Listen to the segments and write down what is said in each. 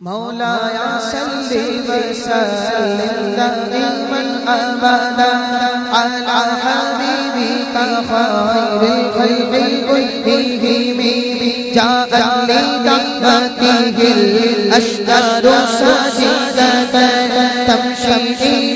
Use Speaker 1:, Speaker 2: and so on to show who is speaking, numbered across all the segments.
Speaker 1: مولاي صل وسلم، دائما ابدا على حبيبك خير الخلق كلهم جاء لدعوته الاشجار ساجدة تمشي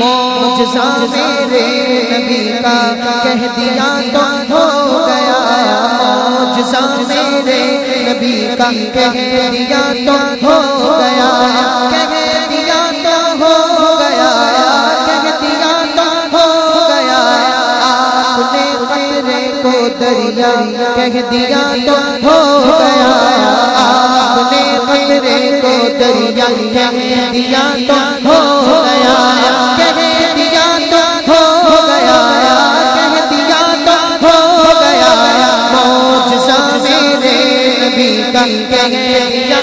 Speaker 1: وسلم موجزہ میرے نبی کا کہہ دیا تو ہو گیا۔ موجزہ میرے نبی کا کہہ دیا تو ہو گیا۔ کہہ دیا تو ہو گیا۔ کہہ دیا تو ہو گیا۔ آپ نے قطرے کو دریا کہہ دیا تو ہو گیا۔ آپ نے قطرے کو دریا کہہ دیا تو ہو گیا۔ کا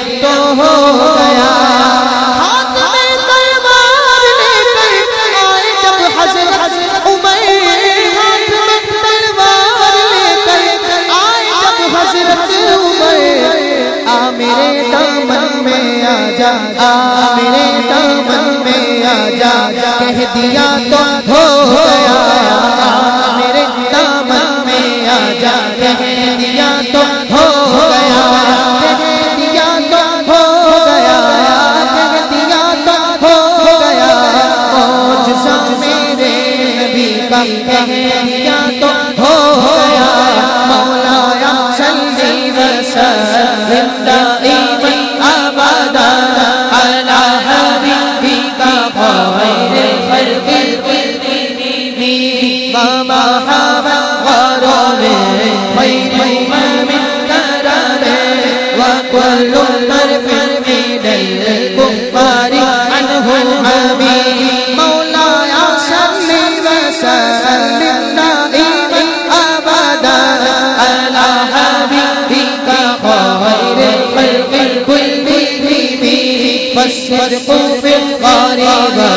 Speaker 1: فالصدق في الغريبة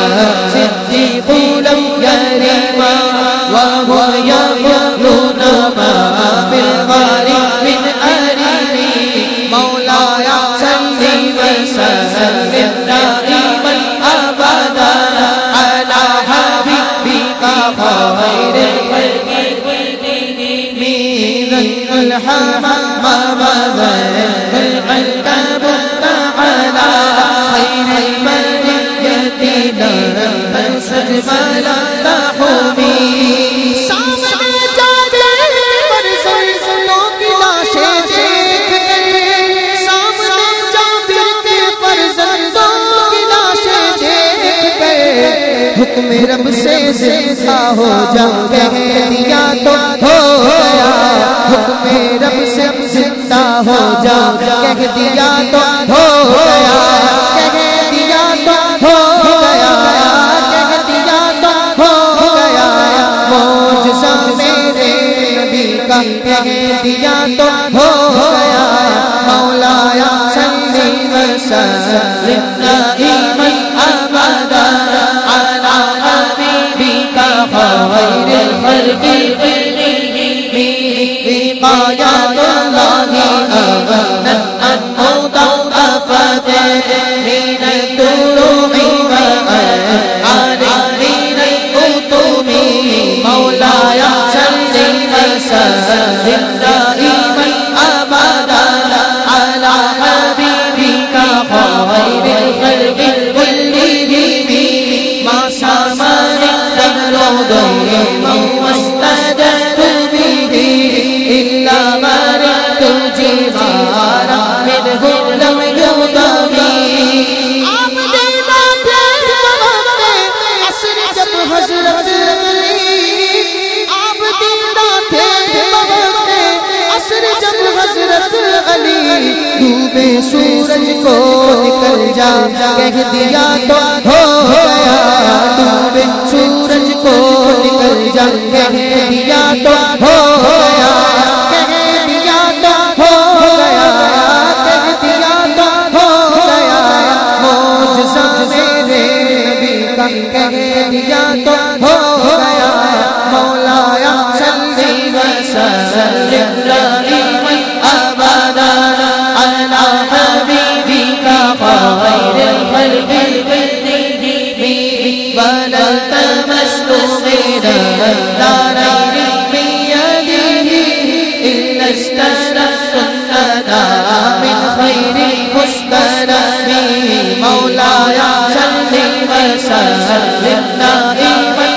Speaker 1: صديق لم گئے سامنے جابر کے فرزندوں کی لاشیں دیکھ گئے حکم رب سے زندہ ہو جا کہہ دیا تو ہو گیا حکم رب سے زندہ ہو جا۔ کہہ دیا تو ہو گیا۔ کہہ دیا تو ہو گیا۔ کہہ دیا تو ہو گیا۔ موجزہ میرے نبی کا۔ کہہ دیا تو ہو گیا۔ مولایا صلی وسلم دائما ابدا الخلق۔ كلهم وقايات الله غارا آپ دینا تھے محمد عصر علی۔ آپ سورج کو نکل جا، کہہ دیا تو ہو گیا۔ ڈوبے سورج کو نکل جا، کہہ دیا تو ہو خير المستلم صلی وسلم.
Speaker 2: نبی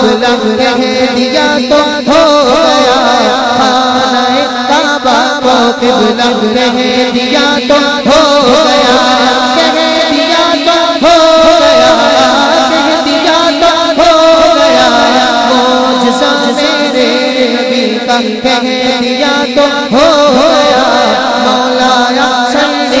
Speaker 2: کو
Speaker 1: قبلہ کہہ دیا تو ہو گیا۔ خانہ کعبہ کو قبلہ کہہ دیا تو ہو گیا۔ کہہ دیا تو ہو گیا۔ کہہ دیا تو ہو گیا۔ موجزہ میرے نبی کا کہہ دیا تو ہو گیا۔ مولایا صلی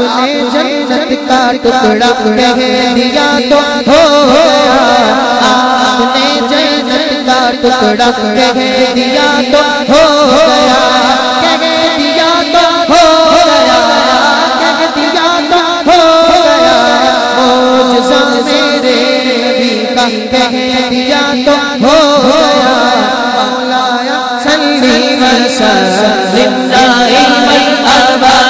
Speaker 1: نے جنت کا ٹکڑا کہہ دیا تو ہو گیا۔ آپ نے جنت کا ٹکڑا کہہ دیا تو ہو گیا۔ کہہ دیا تو ہو گیا۔ کہہ دیا تو ہو گیا۔ موجزہ میرے نبی کا کہہ دیا تو ہو گیا۔ مولایا صلی وسلم دائما ابدا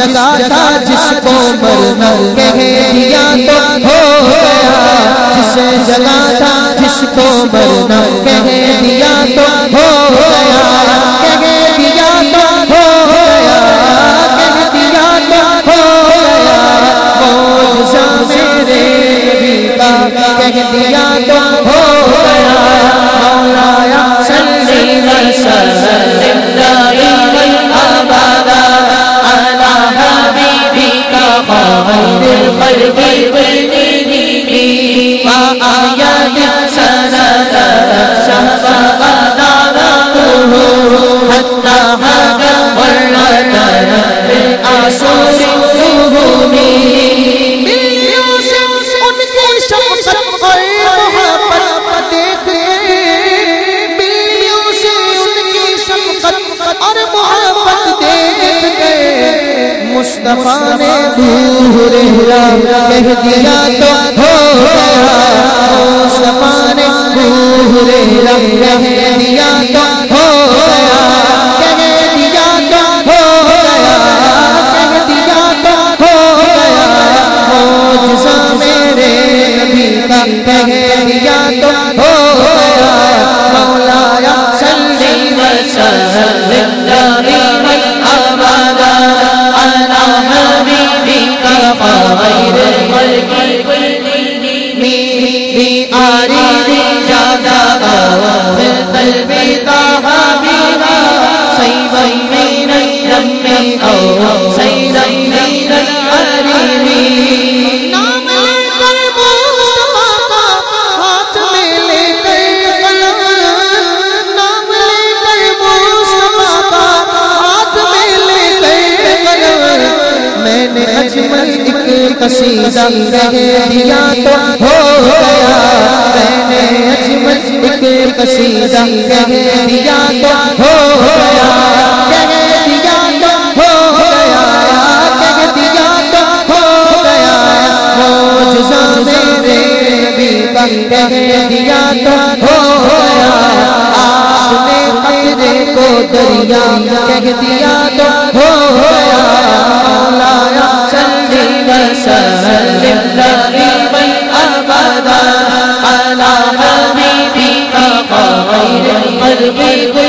Speaker 1: جگہ تھا جس کو مرنا کہہ دیا تو ہو گیا۔ جس جگہ تھا جس کو مرنا کہہ دیا تو ہو گیا۔ کہہ دیا تو ہو گیا۔ کہہ دیا تو ہو گیا۔ موجزہ میرے نبی کا کہہ دیا تو ہو
Speaker 2: مصطفیٰ نے دور کہہ دیا تو ہو گیا۔ مصطفیٰ نے دور کہہ دیا تو قصیدہ کہہ دیا تو ہو گیا۔ میں اجمل ایک قصیدہ کہہ دیا تو ہو گیا۔ کہہ دیا تو ہو گیا۔ کہہ دیا تو ہو گیا۔ موجزہ میرے نبی کا کہہ دیا تو ہو گیا۔ آپ نے قطرے کو دریا کہہ دیا تو ہو ابدا على حبيبك خير الخلق